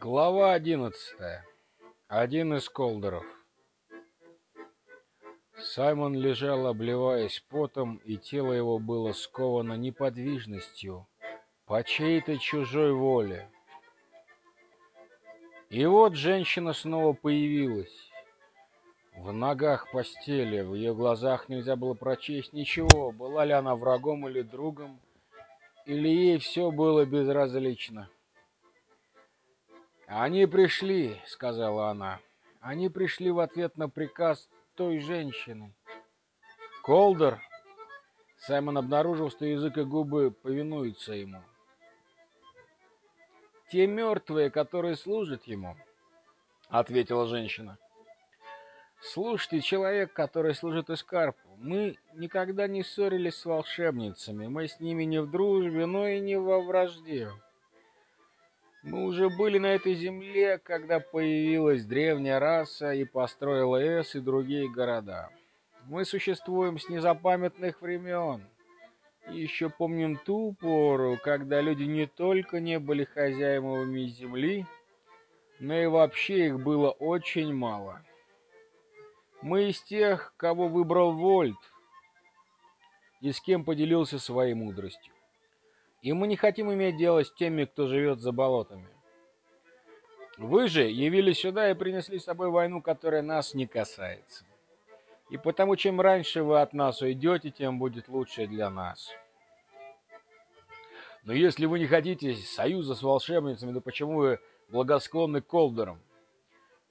Глава одиннадцатая. Один из колдеров. Саймон лежал, обливаясь потом, и тело его было сковано неподвижностью по чьей-то чужой воле. И вот женщина снова появилась. В ногах постели, в ее глазах нельзя было прочесть ничего, была ли она врагом или другом, или ей все было безразлично. «Они пришли», — сказала она. «Они пришли в ответ на приказ той женщины». «Колдер!» Саймон обнаружил, что язык и губы повинуются ему. «Те мертвые, которые служат ему», — ответила женщина. «Слушайте, человек, который служит Искарпу, мы никогда не ссорились с волшебницами, мы с ними не в дружбе, но и не во вражде». Мы уже были на этой земле, когда появилась древняя раса и построила Эс и другие города. Мы существуем с незапамятных времен. И еще помним ту пору, когда люди не только не были хозяевами земли, но и вообще их было очень мало. Мы из тех, кого выбрал Вольт, и с кем поделился своей мудростью. И мы не хотим иметь дело с теми, кто живет за болотами. Вы же явились сюда и принесли с собой войну, которая нас не касается. И потому, чем раньше вы от нас уйдете, тем будет лучше для нас. Но если вы не хотите союза с волшебницами, то почему вы благосклонны Колдерам?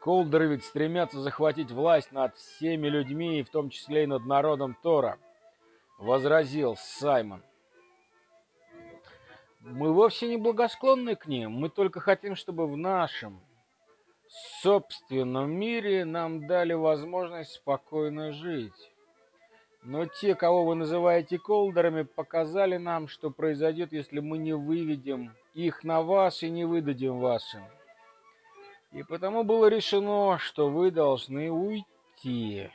Колдеры ведь стремятся захватить власть над всеми людьми, в том числе и над народом Тора, — возразил Саймон. Мы вовсе не благосклонны к ним, мы только хотим, чтобы в нашем собственном мире нам дали возможность спокойно жить. Но те, кого вы называете колдерами, показали нам, что произойдет, если мы не выведем их на вас и не выдадим вашим. И потому было решено, что вы должны уйти.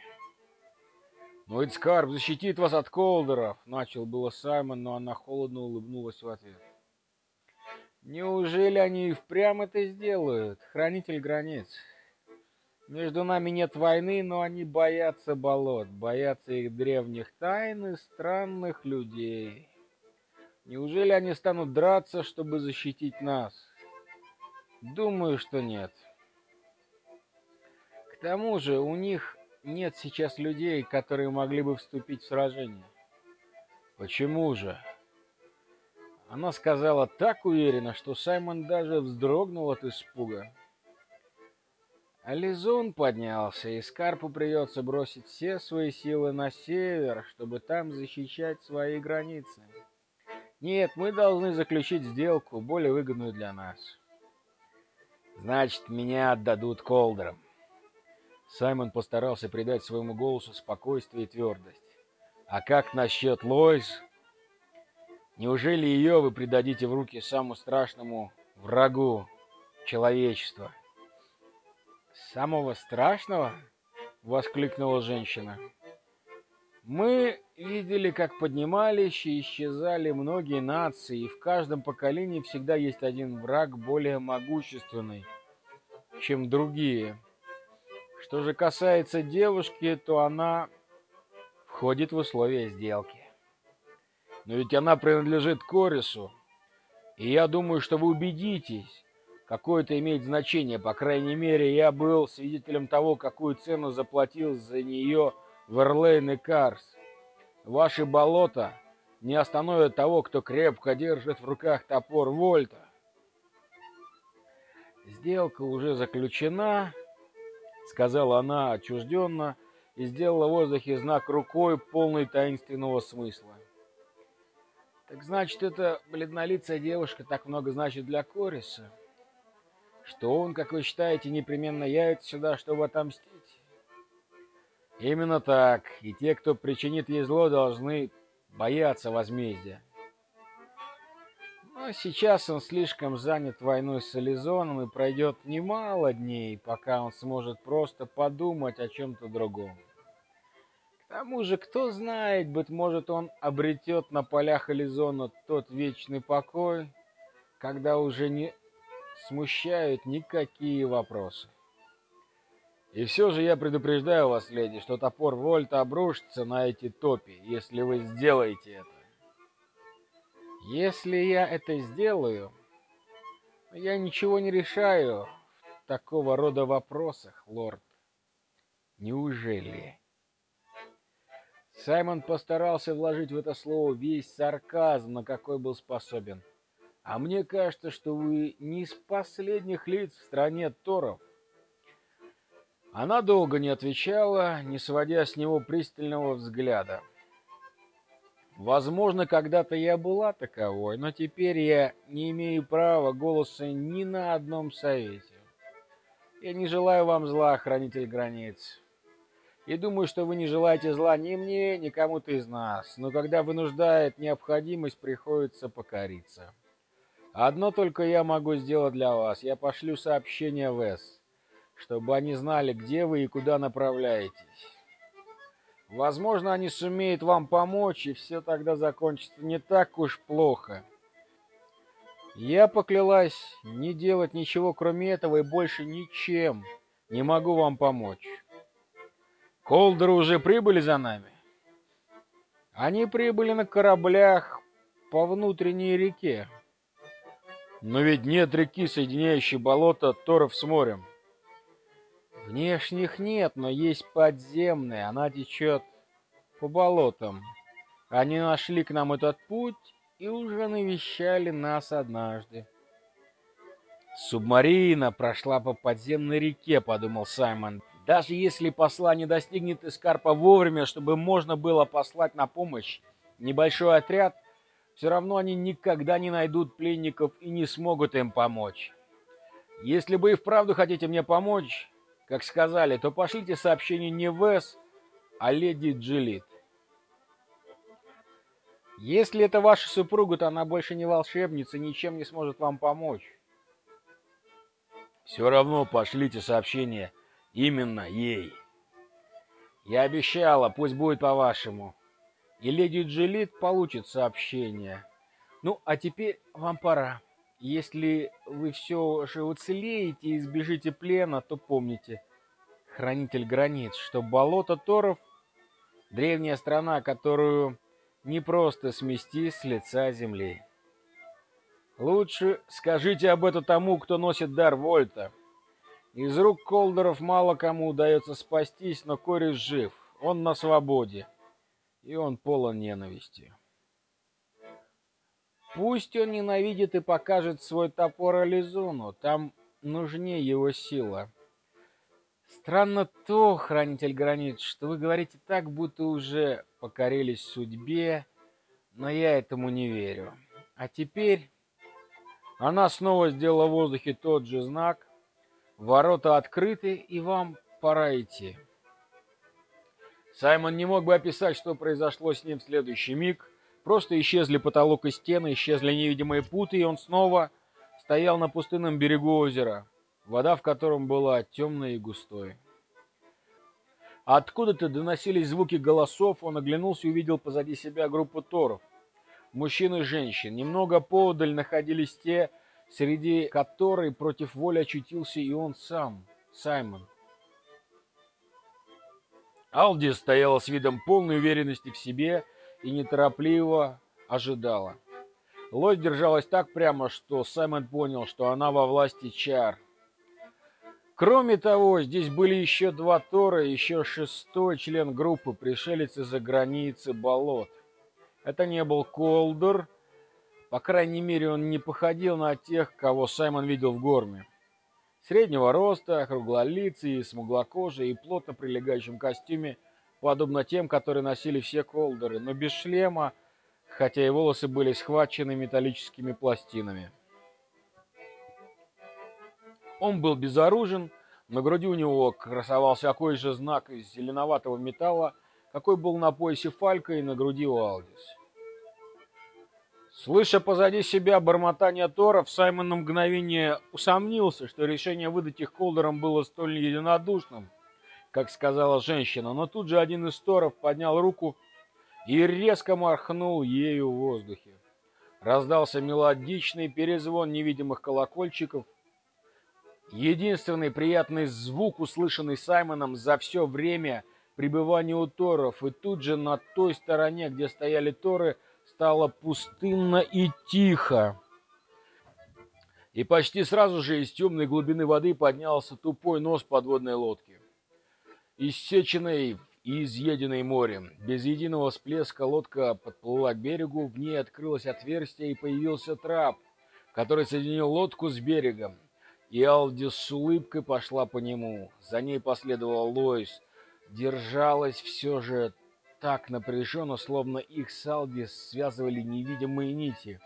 «Но ведь Скарб защитит вас от колдеров!» — начал было Саймон, но она холодно улыбнулась в ответ. Неужели они и впрямь это сделают, хранитель границ? Между нами нет войны, но они боятся болот, боятся их древних тайн и странных людей. Неужели они станут драться, чтобы защитить нас? Думаю, что нет. К тому же у них нет сейчас людей, которые могли бы вступить в сражение. Почему же? Она сказала так уверенно, что Саймон даже вздрогнул от испуга. Ализон поднялся, и Скарпу придется бросить все свои силы на север, чтобы там защищать свои границы. Нет, мы должны заключить сделку, более выгодную для нас. Значит, меня отдадут колдерам. Саймон постарался придать своему голосу спокойствие и твердость. А как насчет Лойс? Неужели ее вы предадите в руки самому страшному врагу человечества? Самого страшного? воскликнула женщина. Мы видели, как поднимались и исчезали многие нации, и в каждом поколении всегда есть один враг более могущественный, чем другие. Что же касается девушки, то она входит в условия сделки. Но ведь она принадлежит Корису. И я думаю, что вы убедитесь, какое это имеет значение. По крайней мере, я был свидетелем того, какую цену заплатил за нее Верлейн и Карс. Ваши болота не остановят того, кто крепко держит в руках топор Вольта. Сделка уже заключена, сказала она отчужденно и сделала в воздухе знак рукой, полный таинственного смысла. Так значит, эта бледнолицая девушка так много значит для Кориса, что он, как вы считаете, непременно явится сюда, чтобы отомстить? Именно так. И те, кто причинит ей зло, должны бояться возмездия. Но сейчас он слишком занят войной с Ализоном, и пройдет немало дней, пока он сможет просто подумать о чем-то другом тому же, кто знает, быть может, он обретет на полях Элизона тот вечный покой, когда уже не смущают никакие вопросы. И все же я предупреждаю вас, леди, что топор Вольта обрушится на эти топи, если вы сделаете это. Если я это сделаю, я ничего не решаю в такого рода вопросах, лорд. Неужели? Саймон постарался вложить в это слово весь сарказм, на какой был способен. А мне кажется, что вы не из последних лиц в стране Торов. Она долго не отвечала, не сводя с него пристального взгляда. Возможно, когда-то я была таковой, но теперь я не имею права голоса ни на одном совете. Я не желаю вам зла, хранитель границ. И думаю, что вы не желаете зла ни мне, ни кому-то из нас, но когда вынуждает необходимость, приходится покориться. Одно только я могу сделать для вас. Я пошлю сообщение в С, чтобы они знали, где вы и куда направляетесь. Возможно, они сумеют вам помочь, и все тогда закончится не так уж плохо. Я поклялась не делать ничего, кроме этого, и больше ничем не могу вам помочь. Колдеры уже прибыли за нами? Они прибыли на кораблях по внутренней реке. Но ведь нет реки, соединяющей болото Торов с морем. Внешних нет, но есть подземная, она течет по болотам. Они нашли к нам этот путь и уже навещали нас однажды. Субмарина прошла по подземной реке, подумал Саймон. Даже если послание достигнет Искарпа вовремя, чтобы можно было послать на помощь небольшой отряд, все равно они никогда не найдут пленников и не смогут им помочь. Если вы и вправду хотите мне помочь, как сказали, то пошлите сообщение не Вес, а леди Джилит. Если это ваша супруга, то она больше не волшебница, ничем не сможет вам помочь. Все равно пошлите сообщение именно ей. Я обещала, пусть будет по-вашему. И леди Джилит получит сообщение. Ну, а теперь вам пора. Если вы все же уцелеете и избежите плена, то помните, хранитель границ, что болото Торов — древняя страна, которую не просто смести с лица земли. Лучше скажите об этом тому, кто носит дар Вольта. Из рук Колдеров мало кому удается спастись, но Корис жив, он на свободе, и он полон ненависти. Пусть он ненавидит и покажет свой топор Ализуну, там нужнее его сила. Странно то, хранитель границ, что вы говорите так, будто уже покорились судьбе, но я этому не верю. А теперь она снова сделала в воздухе тот же знак. Ворота открыты, и вам пора идти. Саймон не мог бы описать, что произошло с ним в следующий миг, Просто исчезли потолок и стены, исчезли невидимые путы, и он снова стоял на пустынном берегу озера, вода в котором была темной и густой. Откуда-то доносились звуки голосов, он оглянулся и увидел позади себя группу торов. Мужчин и женщин. Немного поодаль находились те, среди которых против воли очутился и он сам, Саймон. Алди стояла с видом полной уверенности в себе и неторопливо ожидала. Лось держалась так прямо, что Саймон понял, что она во власти чар. Кроме того, здесь были еще два Тора еще шестой член группы, пришелец из-за границы болот. Это не был Колдер, по крайней мере, он не походил на тех, кого Саймон видел в Горме. Среднего роста, круглолицый, смуглокожий и плотно прилегающем костюме – подобно тем, которые носили все колдеры, но без шлема, хотя и волосы были схвачены металлическими пластинами. Он был безоружен, на груди у него красовался такой же знак из зеленоватого металла, какой был на поясе Фалька и на груди у Алдис. Слыша позади себя бормотание Торов, Саймон на мгновение усомнился, что решение выдать их колдерам было столь единодушным, как сказала женщина, но тут же один из торов поднял руку и резко махнул ею в воздухе. Раздался мелодичный перезвон невидимых колокольчиков, Единственный приятный звук, услышанный Саймоном за все время пребывания у Торов, и тут же на той стороне, где стояли Торы, стало пустынно и тихо. И почти сразу же из темной глубины воды поднялся тупой нос подводной лодки. Иссеченной и изъеденной морем, без единого всплеска лодка подплыла к берегу, в ней открылось отверстие и появился трап, который соединил лодку с берегом. И Алди с улыбкой пошла по нему. За ней последовал Лоис. Держалась все же так напряженно, словно их с Алди связывали невидимые нити.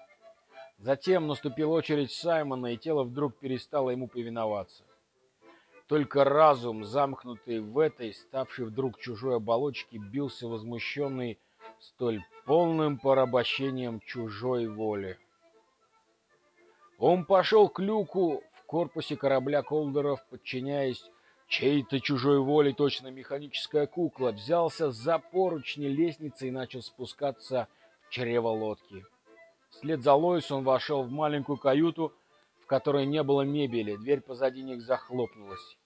Затем наступила очередь Саймона, и тело вдруг перестало ему повиноваться. Только разум, замкнутый в этой, ставший вдруг чужой оболочке, бился возмущенный столь полным порабощением чужой воли. Он пошел к люку в корпусе корабля Колдеров, подчиняясь чьей-то чужой воле, точно механическая кукла, взялся за поручни лестницы и начал спускаться в чрево лодки. Вслед за Лоис он вошел в маленькую каюту, в которой не было мебели, дверь позади них захлопнулась.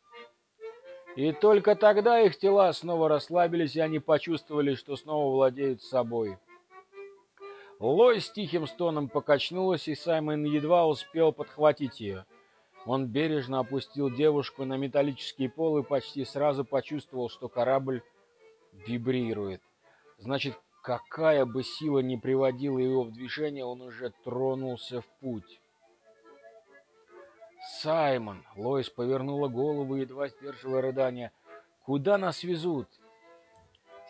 И только тогда их тела снова расслабились, и они почувствовали, что снова владеют собой. Лой с тихим стоном покачнулась, и Саймон едва успел подхватить ее. Он бережно опустил девушку на металлический пол и почти сразу почувствовал, что корабль вибрирует. Значит, какая бы сила ни приводила его в движение, он уже тронулся в путь. «Саймон!» — Лоис повернула голову, едва сдерживая рыдание. «Куда нас везут?»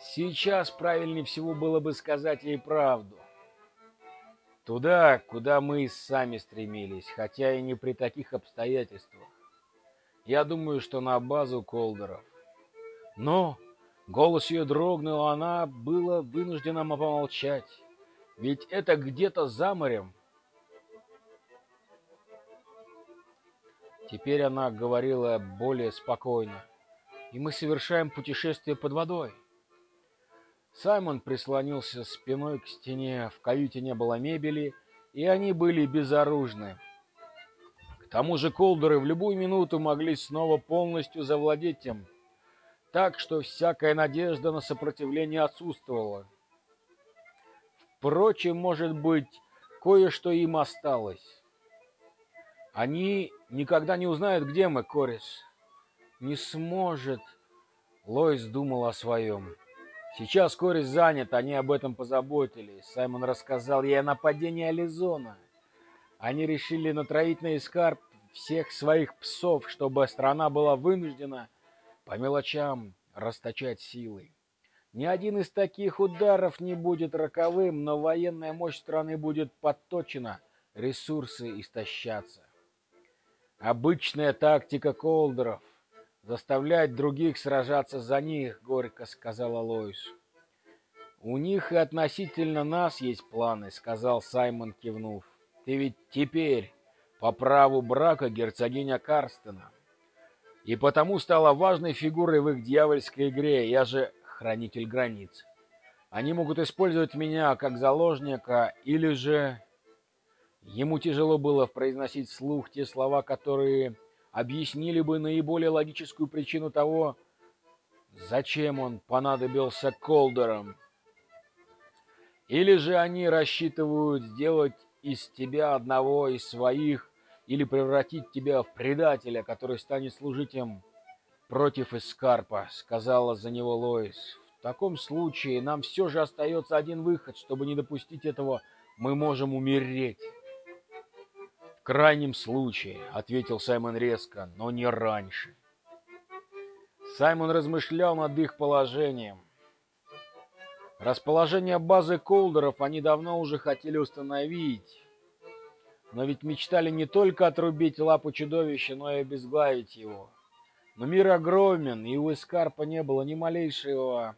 «Сейчас правильнее всего было бы сказать ей правду. Туда, куда мы сами стремились, хотя и не при таких обстоятельствах. Я думаю, что на базу Колдеров. Но голос ее дрогнул, она была вынуждена помолчать. Ведь это где-то за морем, Теперь она говорила более спокойно. И мы совершаем путешествие под водой. Саймон прислонился спиной к стене, в каюте не было мебели, и они были безоружны. К тому же колдеры в любую минуту могли снова полностью завладеть им, так что всякая надежда на сопротивление отсутствовала. Впрочем, может быть, кое-что им осталось. Они никогда не узнают, где мы, Корис. Не сможет. Лоис думал о своем. Сейчас Корис занят, они об этом позаботились. Саймон рассказал ей о нападении Ализона. Они решили натроить на Искарп всех своих псов, чтобы страна была вынуждена по мелочам расточать силы. Ни один из таких ударов не будет роковым, но военная мощь страны будет подточена, ресурсы истощатся. Обычная тактика колдеров — заставлять других сражаться за них, — горько сказала Лоис. «У них и относительно нас есть планы», — сказал Саймон, кивнув. «Ты ведь теперь по праву брака герцогиня Карстена, и потому стала важной фигурой в их дьявольской игре. Я же хранитель границ. Они могут использовать меня как заложника или же Ему тяжело было произносить вслух те слова, которые объяснили бы наиболее логическую причину того, зачем он понадобился Колдерам. Или же они рассчитывают сделать из тебя одного из своих или превратить тебя в предателя, который станет служить им против Искарпа, сказала за него Лоис. В таком случае нам все же остается один выход, чтобы не допустить этого, мы можем умереть крайнем случае, ответил Саймон резко, но не раньше. Саймон размышлял над их положением. Расположение базы Колдеров они давно уже хотели установить. Но ведь мечтали не только отрубить лапу чудовища, но и обезглавить его. Но мир огромен, и у Эскарпа не было ни малейшего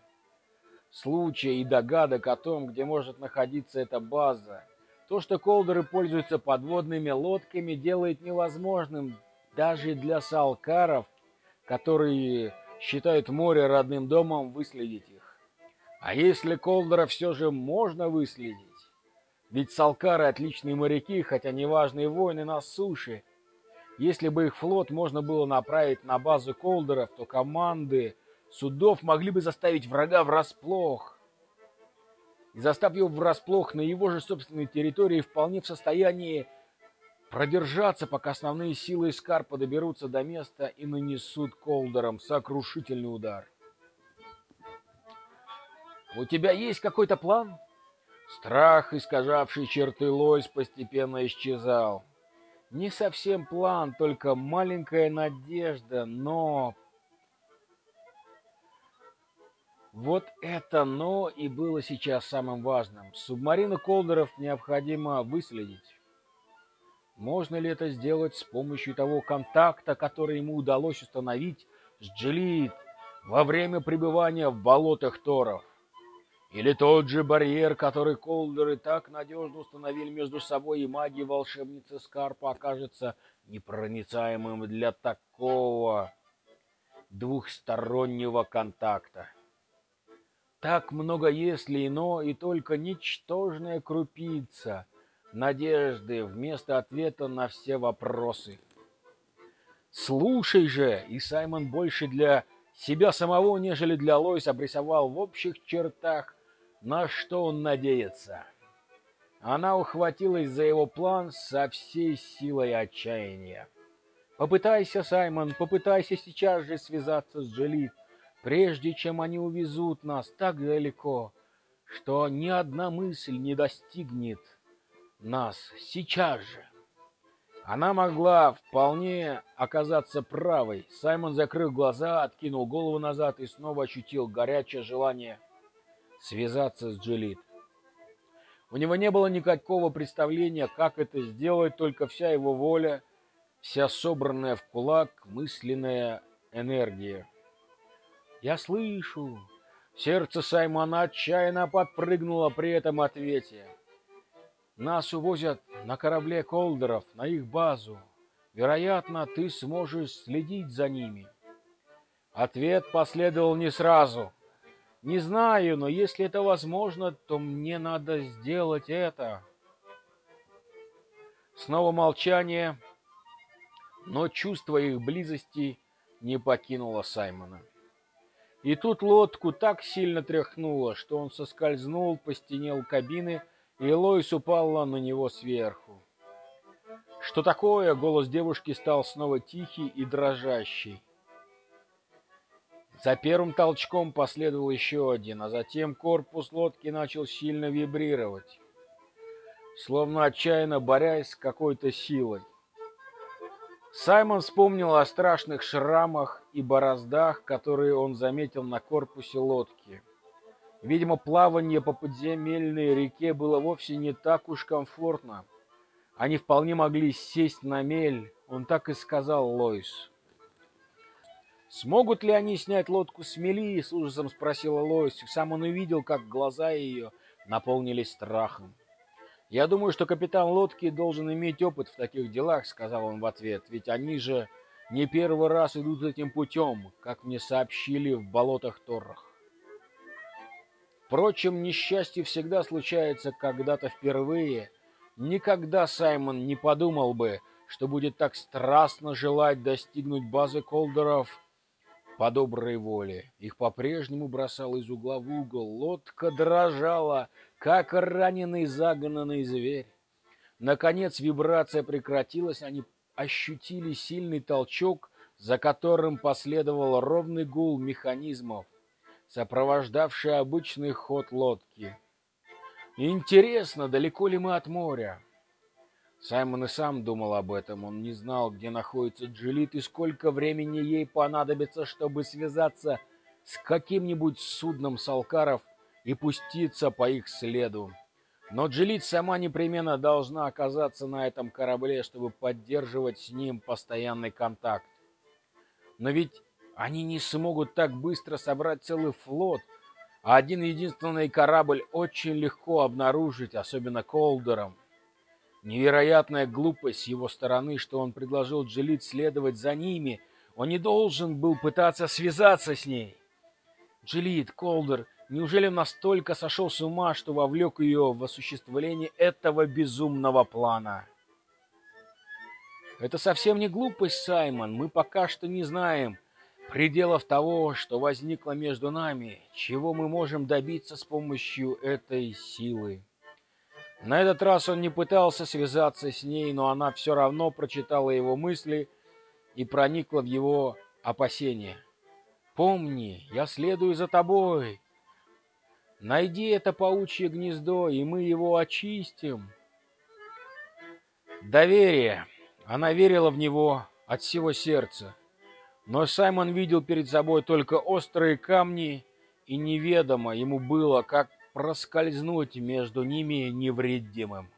случая и догадок о том, где может находиться эта база. То, что колдеры пользуются подводными лодками, делает невозможным даже для салкаров, которые считают море родным домом, выследить их. А если колдера все же можно выследить? Ведь салкары отличные моряки, хотя неважные воины на суше. Если бы их флот можно было направить на базу Колдеров, то команды судов могли бы заставить врага врасплох. И застав его врасплох на его же собственной территории, вполне в состоянии продержаться, пока основные силы Искарпа доберутся до места и нанесут Колдерам сокрушительный удар. «У тебя есть какой-то план?» Страх, искажавший черты Лойс, постепенно исчезал. Не совсем план, только маленькая надежда, но... Вот это «но» и было сейчас самым важным. Субмарину Колдеров необходимо выследить. Можно ли это сделать с помощью того контакта, который ему удалось установить с Джилит во время пребывания в болотах Торов? Или тот же барьер, который Колдеры так надежно установили между собой и магией волшебницы Скарпа, окажется непроницаемым для такого двухстороннего контакта. Так много если ино, и только ничтожная крупица надежды вместо ответа на все вопросы. Слушай же, и Саймон больше для себя самого, нежели для Лойс обрисовал в общих чертах на что он надеется? Она ухватилась за его план со всей силой отчаяния. Попытайся, Саймон, попытайся сейчас же связаться с Джелит, прежде чем они увезут нас так далеко, что ни одна мысль не достигнет нас сейчас же. Она могла вполне оказаться правой. Саймон закрыл глаза, откинул голову назад и снова ощутил горячее желание связаться с Джилит. У него не было никакого представления, как это сделать, только вся его воля, вся собранная в кулак мысленная энергия. «Я слышу!» Сердце Саймона отчаянно подпрыгнуло при этом ответе. «Нас увозят на корабле Колдеров, на их базу. Вероятно, ты сможешь следить за ними». Ответ последовал не сразу. Не знаю, но если это возможно, то мне надо сделать это. Снова молчание, но чувство их близости не покинуло Саймона. И тут лодку так сильно тряхнуло, что он соскользнул по стене кабины, и Лоис упала на него сверху. «Что такое?» — голос девушки стал снова тихий и дрожащий. За первым толчком последовал еще один, а затем корпус лодки начал сильно вибрировать, словно отчаянно борясь с какой-то силой. Саймон вспомнил о страшных шрамах и бороздах, которые он заметил на корпусе лодки. Видимо, плавание по подземельной реке было вовсе не так уж комфортно. Они вполне могли сесть на мель, он так и сказал Лойс. Смогут ли они снять лодку с мели? С ужасом спросила Лоис. Сам он увидел, как глаза ее наполнились страхом. Я думаю, что капитан лодки должен иметь опыт в таких делах, сказал он в ответ. Ведь они же не первый раз идут этим путем, как мне сообщили в болотах Торрах. Впрочем, несчастье всегда случается когда-то впервые. Никогда Саймон не подумал бы, что будет так страстно желать достигнуть базы Колдеров по доброй воле. Их по-прежнему бросал из угла в угол. Лодка дрожала, как раненый загнанный зверь. Наконец вибрация прекратилась, они ощутили сильный толчок, за которым последовал ровный гул механизмов, сопровождавший обычный ход лодки. Интересно, далеко ли мы от моря? Саймон и сам думал об этом. Он не знал, где находится Джилит и сколько времени ей понадобится, чтобы связаться с каким-нибудь судном Салкаров и пуститься по их следу. Но Джилит сама непременно должна оказаться на этом корабле, чтобы поддерживать с ним постоянный контакт. Но ведь они не смогут так быстро собрать целый флот, а один единственный корабль очень легко обнаружить, особенно Колдером. Невероятная глупость с его стороны, что он предложил Джилит следовать за ними. Он не должен был пытаться связаться с ней. Джилит, Колдер, неужели он настолько сошел с ума, что вовлек ее в осуществление этого безумного плана? Это совсем не глупость, Саймон. Мы пока что не знаем пределов того, что возникло между нами, чего мы можем добиться с помощью этой силы. На этот раз он не пытался связаться с ней, но она все равно прочитала его мысли и проникла в его опасения. «Помни, я следую за тобой. Найди это паучье гнездо, и мы его очистим». Доверие. Она верила в него от всего сердца. Но Саймон видел перед собой только острые камни, и неведомо ему было, как проскользнуть между ними невредимым.